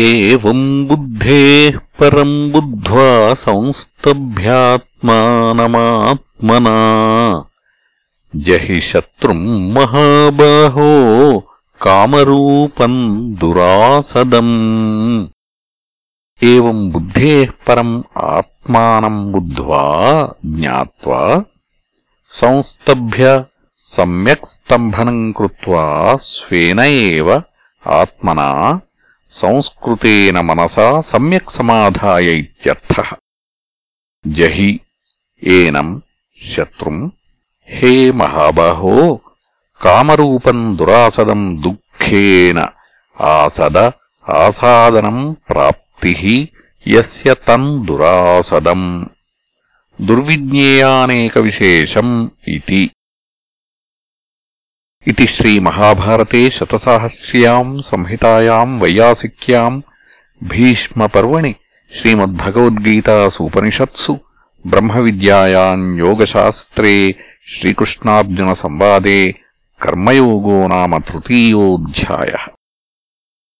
एवम् बुद्धेः परम् बुद्ध्वा संस्तभ्यात्मानमात्मना जहि शत्रुम् महाबाहो कामरूपम् दुरासदम् एवम् बुद्धेः परम् आत्मानम् बुद्ध्वा ज्ञात्वा संस्तभ्य सम्यक् स्तम्भनम् कृत्वा स्वेन एव आत्मना సంస్కృతేన మనసా సమ్యక్ సమాధాయ ఇత్యర్థ. జహి ఏనం శత్రుం హే మహాబాహో కామరూపం దురాసదం దుఃఖేన ఆసద ఆసాదనం ప్రాప్తి యస్య తం దురాసదం. దుర్విజ్ఞేయానేక విశేషం ఇది इति श्रीमहाभारते शतसाहस्र्याम् संहितायाम् वैयासिक्याम् भीष्मपर्वणि श्रीमद्भगवद्गीतासूपनिषत्सु ब्रह्मविद्यायाम् योगशास्त्रे श्रीकृष्णार्जुनसंवादे कर्मयोगो नाम तृतीयोऽध्यायः।